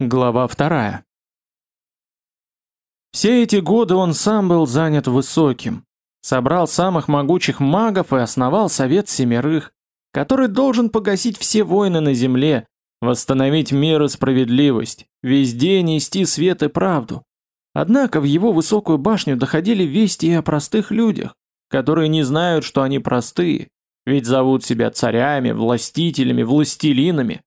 Глава вторая. Все эти годы он сам был занят высоким. Собрал самых могучих магов и основал Совет Семерых, который должен погасить все войны на земле, восстановить мир и справедливость, везде нести свет и правду. Однако в его высокую башню доходили вести и о простых людях, которые не знают, что они простые, ведь зовут себя царями, властителями, властелинами,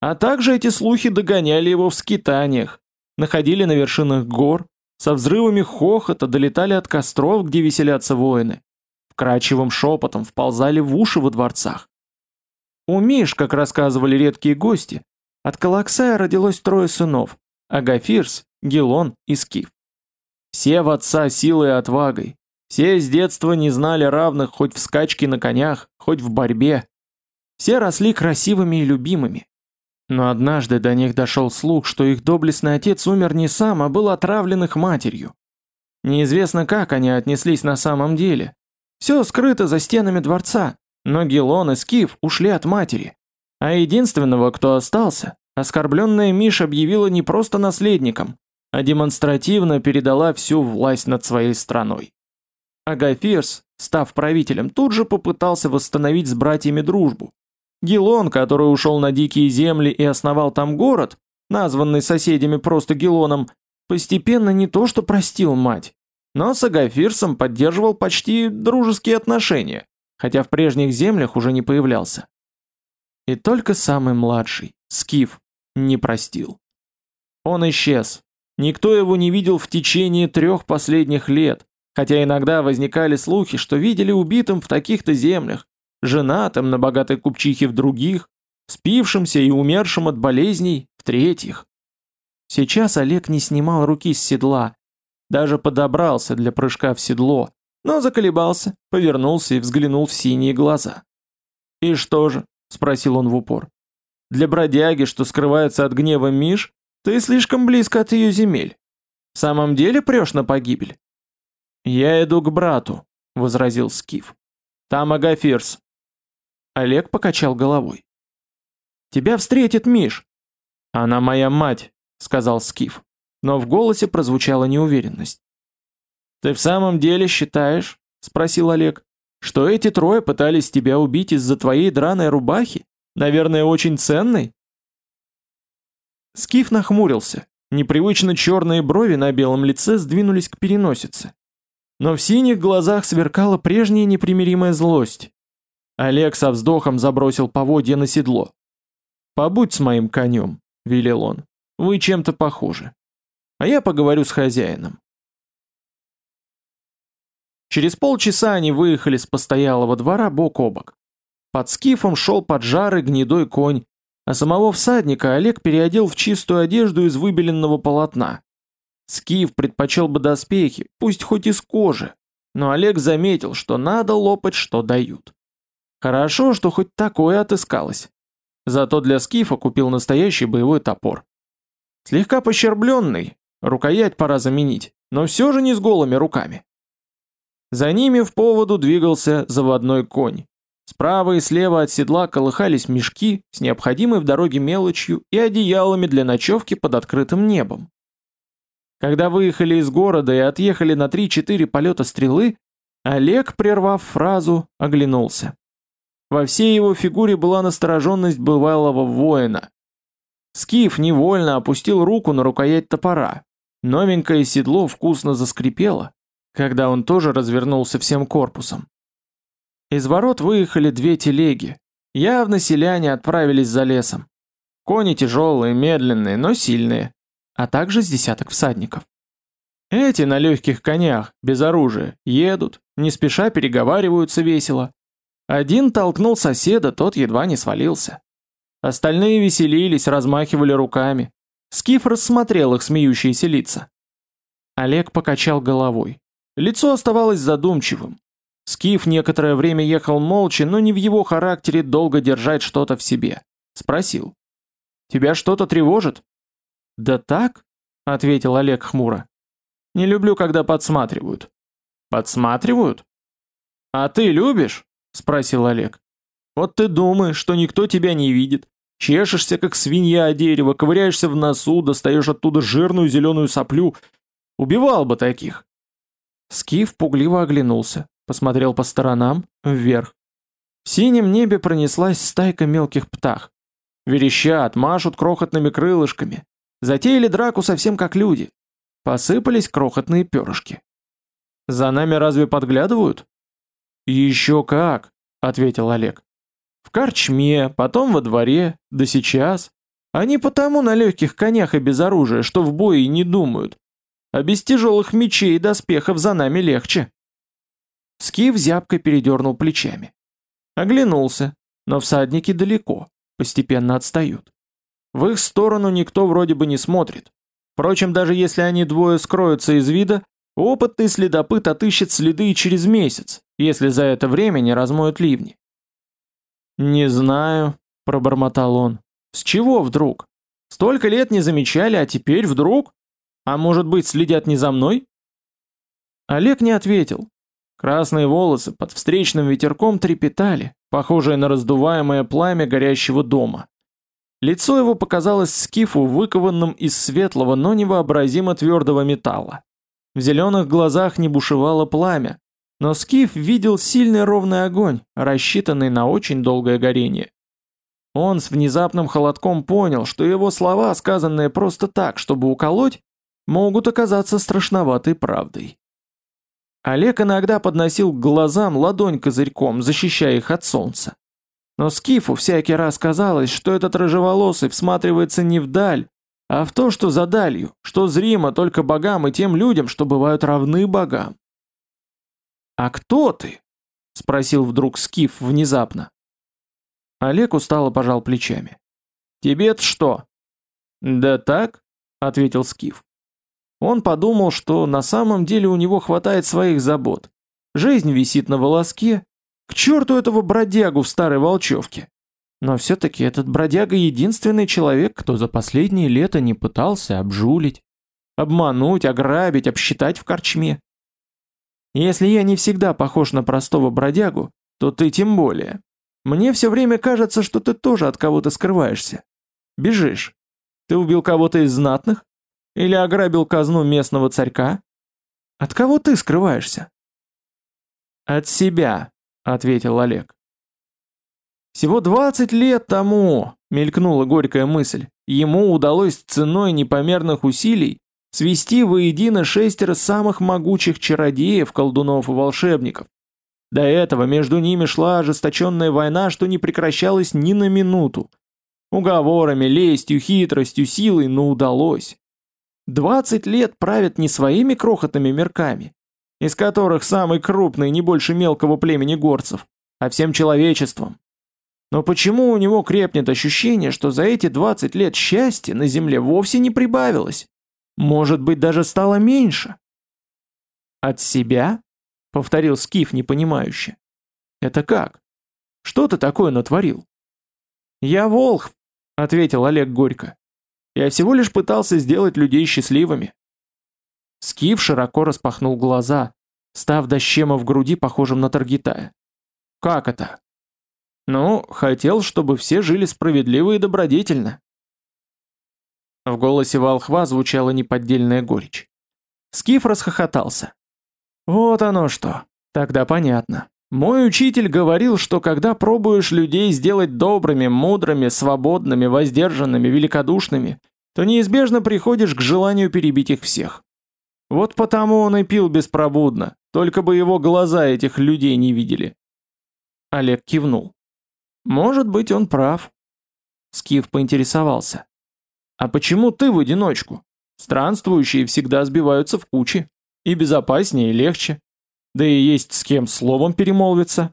а также эти слухи догоняли его в скитаниях, находили на вершинах гор, со взрывами хохота долетали от костров, где веселятся воины, вкрадчивым шепотом вползали в уши во дворцах. У Миш, как рассказывали редкие гости, от Калаксая родилось трое сынов – Агафирс, Гелон и Скиф. Все в отца силой и отвагой, все с детства не знали равных хоть в скачке на конях, хоть в борьбе. Все росли красивыми и любимыми, но однажды до них дошел слух, что их доблестный отец умер не сам, а был отравлен их матерью. Неизвестно, как они отнеслись на самом деле. Все скрыто за стенами дворца, но Гелон и Скиф ушли от матери. А единственного, кто остался, оскорбленная Миш объявила не просто наследником, а демонстративно передала всю власть над своей страной. Агафирс, став правителем, тут же попытался восстановить с братьями дружбу, Гелон, который ушел на дикие земли и основал там город, названный соседями просто Гелоном, постепенно не то что простил мать, но с Агафирсом поддерживал почти дружеские отношения, хотя в прежних землях уже не появлялся. И только самый младший, Скиф, не простил. Он исчез. Никто его не видел в течение трех последних лет, хотя иногда возникали слухи, что видели убитым в таких-то землях, женатым на богатой купчихе в других, спившимся и умершим от болезней в третьих. Сейчас Олег не снимал руки с седла, даже подобрался для прыжка в седло, но заколебался, повернулся и взглянул в синие глаза. «И что же?» — спросил он в упор. «Для бродяги, что скрывается от гнева Миш, ты слишком близко от ее земель. В самом деле прешь на погибель?» «Я иду к брату», — возразил Скиф. «Там Агафирс, Олег покачал головой. «Тебя встретит Миш!» «Она моя мать», — сказал Скиф, но в голосе прозвучала неуверенность. «Ты в самом деле считаешь, — спросил Олег, — что эти трое пытались тебя убить из-за твоей драной рубахи? Наверное, очень ценной?» Скиф нахмурился. Непривычно черные брови на белом лице сдвинулись к переносице. Но в синих глазах сверкала прежняя непримиримая злость. Олег со вздохом забросил поводья на седло. «Побудь с моим конем», — велел он. «Вы чем-то похожи. А я поговорю с хозяином». Через полчаса они выехали с постоялого двора бок о бок. Под скифом шел поджарый гнедой конь, а самого всадника Олег переодел в чистую одежду из выбеленного полотна. Скиф предпочел бы доспехи, пусть хоть из кожи, но Олег заметил, что надо лопать, что дают. Хорошо, что хоть такое отыскалось. Зато для скифа купил настоящий боевой топор. Слегка пощербленный, рукоять пора заменить, но все же не с голыми руками. За ними в поводу двигался заводной конь. Справа и слева от седла колыхались мешки с необходимой в дороге мелочью и одеялами для ночевки под открытым небом. Когда выехали из города и отъехали на 3-4 полета стрелы, Олег, прервав фразу, оглянулся. Во всей его фигуре была настороженность бывалого воина. Скиф невольно опустил руку на рукоять топора. Новенькое седло вкусно заскрипело, когда он тоже развернулся всем корпусом. Из ворот выехали две телеги. Явно селяне отправились за лесом. Кони тяжелые, медленные, но сильные, а также с десяток всадников. Эти на легких конях, без оружия, едут, не спеша переговариваются весело. Один толкнул соседа, тот едва не свалился. Остальные веселились, размахивали руками. Скиф рассмотрел их смеющиеся лица. Олег покачал головой. Лицо оставалось задумчивым. Скиф некоторое время ехал молча, но не в его характере долго держать что-то в себе. Спросил. «Тебя что-то тревожит?» «Да так», — ответил Олег хмуро. «Не люблю, когда подсматривают». «Подсматривают?» «А ты любишь?» — спросил Олег. «Вот ты думаешь, что никто тебя не видит. Чешешься, как свинья о дерево, ковыряешься в носу, достаешь оттуда жирную зеленую соплю. Убивал бы таких. Скиф пугливо оглянулся, посмотрел по сторонам, вверх. В синем небе пронеслась стайка мелких птах. Верещат, машут крохотными крылышками. Затеяли драку совсем как люди. Посыпались крохотные перышки. За нами разве подглядывают? Еще как, ответил Олег. В корчме, потом во дворе, да сейчас. Они потому на легких конях и без оружия, что в бое не думают. А без тяжелых мечей и доспехов за нами легче. Скиф зябко передернул плечами. Оглянулся, но всадники далеко, постепенно отстают. В их сторону никто вроде бы не смотрит. Впрочем, даже если они двое скроются из вида, опытный следопыт отыщет следы и через месяц, если за это время не размоют ливни. «Не знаю», — пробормотал он. «С чего вдруг? Столько лет не замечали, а теперь вдруг? А может быть, следят не за мной?» Олег не ответил. Красные волосы под встречным ветерком трепетали, похожие на раздуваемое пламя горящего дома. Лицо его показалось скифу выкованным из светлого, но невообразимо твердого металла. В зеленых глазах не бушевало пламя, но скиф видел сильный ровный огонь, рассчитанный на очень долгое горение. Он с внезапным холодком понял, что его слова, сказанные просто так, чтобы уколоть, могут оказаться страшноватой правдой. Олег иногда подносил к глазам ладонь козырьком, защищая их от солнца. Но Скифу всякий раз казалось, что этот рыжеволосый всматривается не вдаль, а в то, что за далью, что зримо только богам и тем людям, что бывают равны богам. «А кто ты?» — спросил вдруг Скиф внезапно. Олег устало пожал плечами. «Тебе-то что?» «Да так», — ответил Скиф. Он подумал, что на самом деле у него хватает своих забот. Жизнь висит на волоске, к черту этого бродягу в старой волчевке! Но все-таки этот бродяга единственный человек, кто за последние лета не пытался обжулить, обмануть, ограбить, обсчитать в корчме. Если я не всегда похож на простого бродягу, то ты тем более. Мне все время кажется, что ты тоже от кого-то скрываешься. Бежишь. Ты убил кого-то из знатных? Или ограбил казну местного царька? От кого ты скрываешься? От себя, — ответил Олег. Всего 20 лет тому, мелькнула горькая мысль, ему удалось ценой непомерных усилий свести воедино шестеро самых могучих чародеев, колдунов и волшебников. До этого между ними шла ожесточенная война, что не прекращалась ни на минуту. Уговорами, лестью, хитростью, силой, но удалось. 20 лет правят не своими крохотными мерками, из которых самый крупный не больше мелкого племени горцев, а всем человечеством. Но почему у него крепнет ощущение, что за эти 20 лет счастья на земле вовсе не прибавилось? Может быть, даже стало меньше? От себя? Повторил Скиф непонимающе. Это как? Что ты такое натворил? Я волх, ответил Олег горько. Я всего лишь пытался сделать людей счастливыми. Скиф широко распахнул глаза, став дощема в груди похожим на Таргитая. «Как это?» «Ну, хотел, чтобы все жили справедливо и добродетельно». В голосе волхва звучала неподдельная горечь. Скиф расхохотался. «Вот оно что. Тогда понятно. Мой учитель говорил, что когда пробуешь людей сделать добрыми, мудрыми, свободными, воздержанными, великодушными, то неизбежно приходишь к желанию перебить их всех. Вот потому он и пил беспробудно, только бы его глаза этих людей не видели. Олег кивнул. Может быть, он прав. Скиф поинтересовался. А почему ты в одиночку? Странствующие всегда сбиваются в кучи. И безопаснее, и легче. Да и есть с кем словом перемолвиться.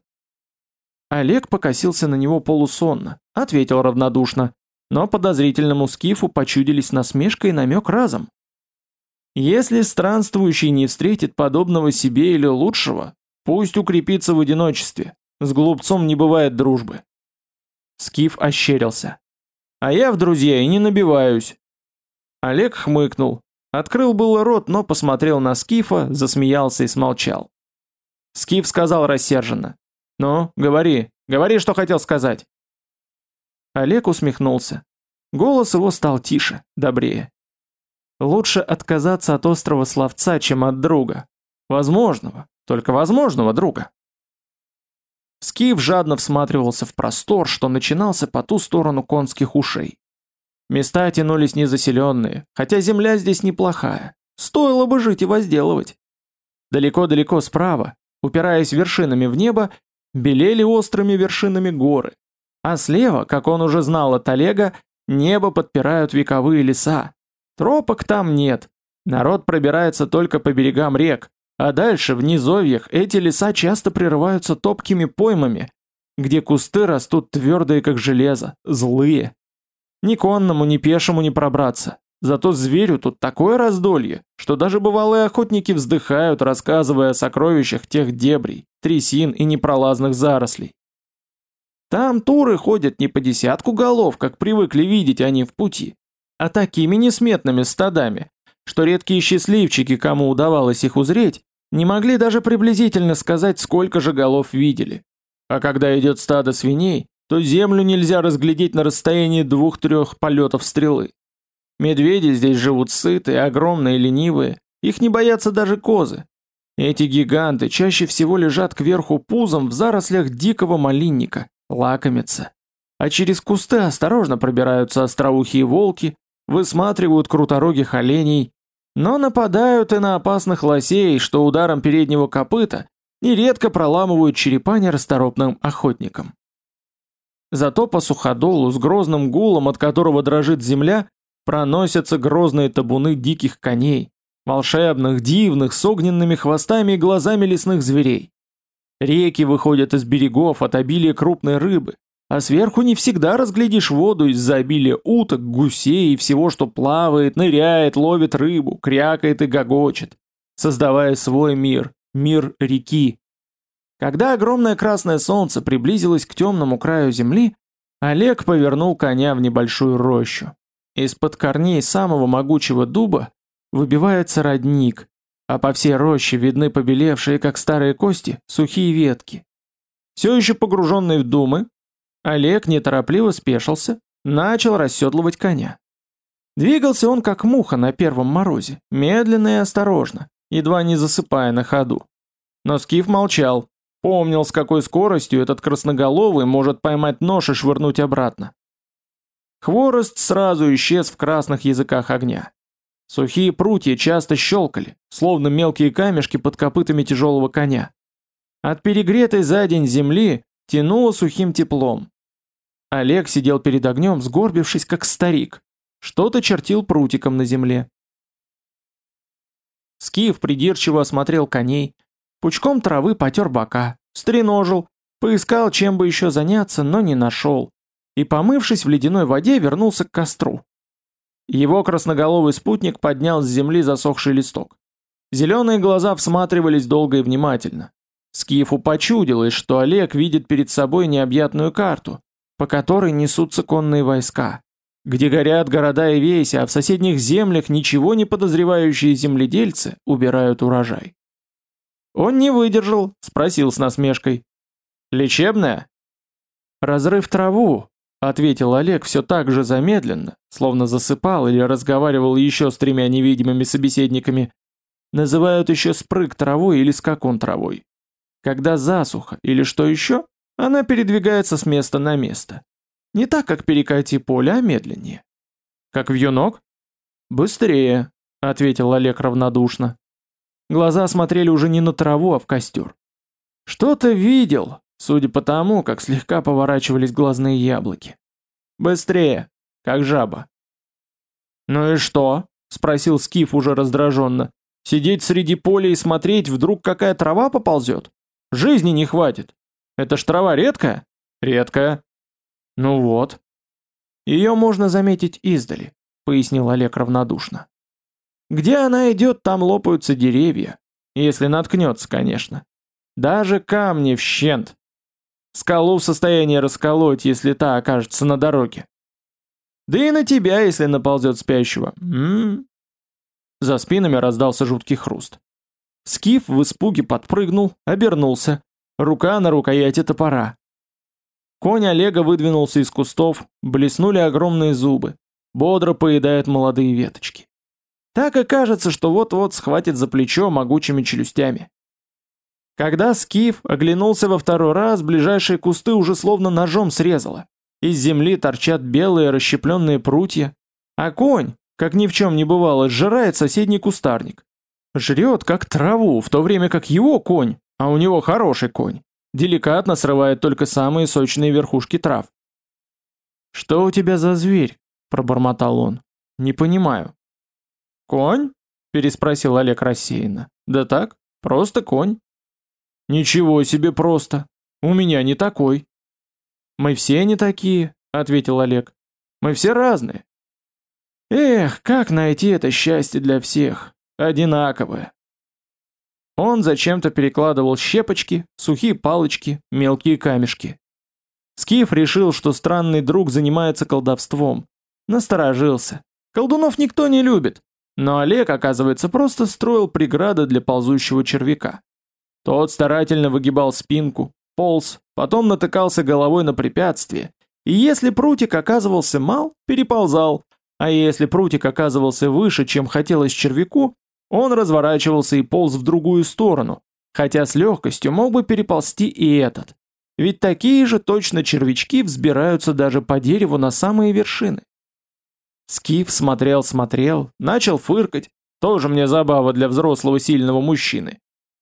Олег покосился на него полусонно, ответил равнодушно, но подозрительному скифу почудились насмешка и намек разом. Если странствующий не встретит подобного себе или лучшего, пусть укрепится в одиночестве. С глупцом не бывает дружбы. Скиф ощерился. А я в друзья и не набиваюсь. Олег хмыкнул. Открыл было рот, но посмотрел на Скифа, засмеялся и смолчал. Скиф сказал рассерженно. «Ну, говори, говори, что хотел сказать». Олег усмехнулся. Голос его стал тише, добрее. Лучше отказаться от острого словца, чем от друга. Возможного, только возможного друга. Скиф жадно всматривался в простор, что начинался по ту сторону конских ушей. Места тянулись незаселенные, хотя земля здесь неплохая. Стоило бы жить и возделывать. Далеко-далеко справа, упираясь вершинами в небо, белели острыми вершинами горы. А слева, как он уже знал от Олега, небо подпирают вековые леса. Тропок там нет. Народ пробирается только по берегам рек, а дальше, в низовьях, эти леса часто прерываются топкими поймами, где кусты растут твердые, как железо, злые. Ни конному, ни пешему не пробраться. Зато зверю тут такое раздолье, что даже бывалые охотники вздыхают, рассказывая о сокровищах тех дебрей, трясин и непролазных зарослей. Там туры ходят не по десятку голов, как привыкли видеть они в пути, а такими несметными стадами, что редкие счастливчики, кому удавалось их узреть, не могли даже приблизительно сказать, сколько же голов видели. А когда идет стадо свиней, то землю нельзя разглядеть на расстоянии двух-трех полетов стрелы. Медведи здесь живут сытые, огромные, ленивые, их не боятся даже козы. Эти гиганты чаще всего лежат кверху пузом в зарослях дикого малинника, лакомятся. А через кусты осторожно пробираются остроухие волки, высматривают круторогих оленей, но нападают и на опасных лосей, что ударом переднего копыта нередко проламывают черепа нерасторопным охотникам. Зато по суходолу с грозным гулом, от которого дрожит земля, проносятся грозные табуны диких коней, волшебных, дивных, с огненными хвостами и глазами лесных зверей. Реки выходят из берегов от обилия крупной рыбы, а сверху не всегда разглядишь воду из-за обилия уток, гусей и всего, что плавает, ныряет, ловит рыбу, крякает и гогочет, создавая свой мир, мир реки. Когда огромное красное солнце приблизилось к темному краю земли, Олег повернул коня в небольшую рощу. Из-под корней самого могучего дуба выбивается родник, а по всей роще видны побелевшие, как старые кости, сухие ветки. Все еще погруженный в думы, Олег неторопливо спешился, начал расседлывать коня. Двигался он как муха на первом морозе, медленно и осторожно, едва не засыпая на ходу. Но Скиф молчал, помнил, с какой скоростью этот красноголовый может поймать нож и швырнуть обратно. Хворост сразу исчез в красных языках огня. Сухие прутья часто щелкали, словно мелкие камешки под копытами тяжелого коня. От перегретой за день земли тянуло сухим теплом, Олег сидел перед огнем, сгорбившись, как старик. Что-то чертил прутиком на земле. Скиф придирчиво осмотрел коней, пучком травы потер бока, стреножил, поискал, чем бы еще заняться, но не нашел. И, помывшись в ледяной воде, вернулся к костру. Его красноголовый спутник поднял с земли засохший листок. Зеленые глаза всматривались долго и внимательно. Скифу почудилось, что Олег видит перед собой необъятную карту, по которой несутся конные войска, где горят города и веси, а в соседних землях ничего не подозревающие земледельцы убирают урожай. Он не выдержал, спросил с насмешкой. «Лечебная?» «Разрыв траву», — ответил Олег все так же замедленно, словно засыпал или разговаривал еще с тремя невидимыми собеседниками. Называют еще спрыг травой или скакун травой. Когда засуха или что еще, она передвигается с места на место. Не так, как перекати поле, а медленнее. Как в юнок? Быстрее, ответил Олег равнодушно. Глаза смотрели уже не на траву, а в костер. Что-то видел, судя по тому, как слегка поворачивались глазные яблоки. Быстрее, как жаба. Ну и что? Спросил Скиф уже раздраженно. Сидеть среди поля и смотреть, вдруг какая трава поползет? Жизни не хватит. Это ж трава редкая? Редкая. Ну вот. Ее можно заметить издали, пояснил Олег равнодушно. Где она идет, там лопаются деревья. Если наткнется, конечно. Даже камни в щент. Скалу в состоянии расколоть, если та окажется на дороге. Да и на тебя, если наползет спящего. М -м -м. За спинами раздался жуткий хруст. Скиф в испуге подпрыгнул, обернулся. Рука на рукояти топора. Конь Олега выдвинулся из кустов, блеснули огромные зубы, бодро поедает молодые веточки. Так и кажется, что вот-вот схватит за плечо могучими челюстями. Когда Скиф оглянулся во второй раз, ближайшие кусты уже словно ножом срезало. Из земли торчат белые расщепленные прутья, а конь, как ни в чем не бывало, сжирает соседний кустарник. Жрет, как траву, в то время как его конь, а у него хороший конь, деликатно срывает только самые сочные верхушки трав. «Что у тебя за зверь?» – пробормотал он. «Не понимаю». «Конь?» – переспросил Олег рассеянно. «Да так, просто конь». «Ничего себе просто! У меня не такой». «Мы все не такие», — ответил Олег. «Мы все разные». «Эх, как найти это счастье для всех? Одинаковое». Он зачем-то перекладывал щепочки, сухие палочки, мелкие камешки. Скиф решил, что странный друг занимается колдовством. Насторожился. Колдунов никто не любит. Но Олег, оказывается, просто строил преграды для ползущего червяка. Тот старательно выгибал спинку, полз, потом натыкался головой на препятствие, и если прутик оказывался мал, переползал, а если прутик оказывался выше, чем хотелось червяку, он разворачивался и полз в другую сторону, хотя с легкостью мог бы переползти и этот. Ведь такие же точно червячки взбираются даже по дереву на самые вершины. Скиф смотрел-смотрел, начал фыркать, тоже мне забава для взрослого сильного мужчины.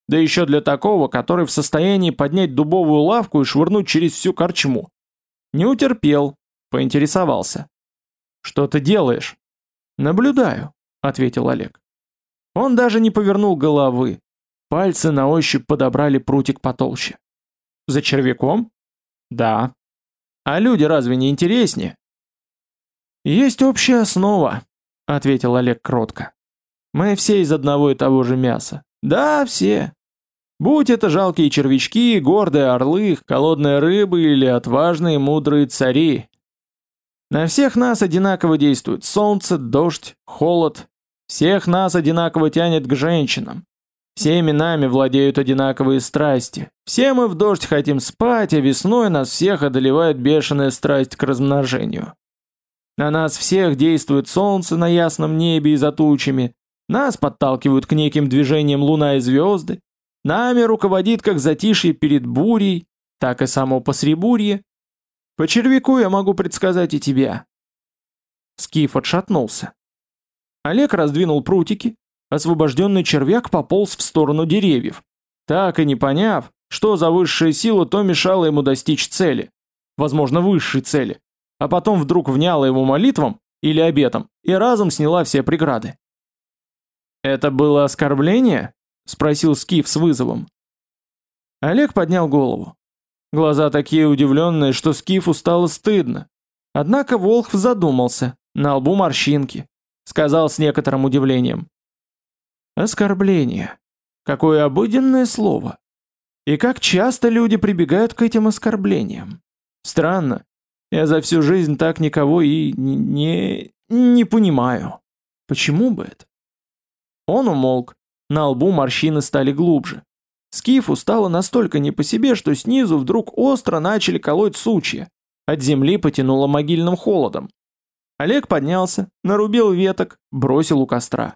Да еще для такого, который в состоянии поднять дубовую лавку и швырнуть через всю корчму. Не утерпел, поинтересовался. «Что ты делаешь?» «Наблюдаю», — ответил Олег. Он даже не повернул головы. Пальцы на ощупь подобрали прутик потолще. «За червяком?» «Да». «А люди разве не интереснее?» «Есть общая основа», — ответил Олег кротко. «Мы все из одного и того же мяса. Да, все. Будь это жалкие червячки, гордые орлы, холодные рыбы или отважные мудрые цари. На всех нас одинаково действует солнце, дождь, холод. Всех нас одинаково тянет к женщинам. Всеми нами владеют одинаковые страсти. Все мы в дождь хотим спать, а весной нас всех одолевает бешеная страсть к размножению. На нас всех действует солнце на ясном небе и за тучами, нас подталкивают к неким движениям луна и звезды. Нами руководит как затишье перед бурей, так и само посребурье. По червяку я могу предсказать и тебя. Скиф отшатнулся. Олег раздвинул прутики, освобожденный червяк пополз в сторону деревьев, так и не поняв, что за высшая сила то мешало ему достичь цели, возможно, высшей цели, а потом вдруг вняла его молитвам или обетом и разом сняла все преграды. «Это было оскорбление?» — спросил Скиф с вызовом. Олег поднял голову. Глаза такие удивленные, что Скифу стало стыдно. Однако Волхв задумался, на лбу морщинки. Сказал с некоторым удивлением. «Оскорбление. Какое обыденное слово. И как часто люди прибегают к этим оскорблениям. Странно. Я за всю жизнь так никого и не, не, понимаю. Почему бы это?» Он умолк. На лбу морщины стали глубже. Скифу стало настолько не по себе, что снизу вдруг остро начали колоть сучья. От земли потянуло могильным холодом. Олег поднялся, нарубил веток, бросил у костра.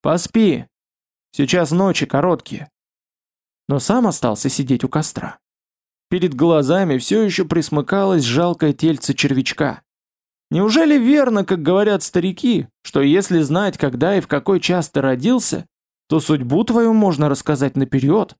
«Поспи. Сейчас ночи короткие». Но сам остался сидеть у костра. Перед глазами все еще присмыкалось жалкое тельце червячка. Неужели верно, как говорят старики, что если знать, когда и в какой час ты родился, то судьбу твою можно рассказать наперед?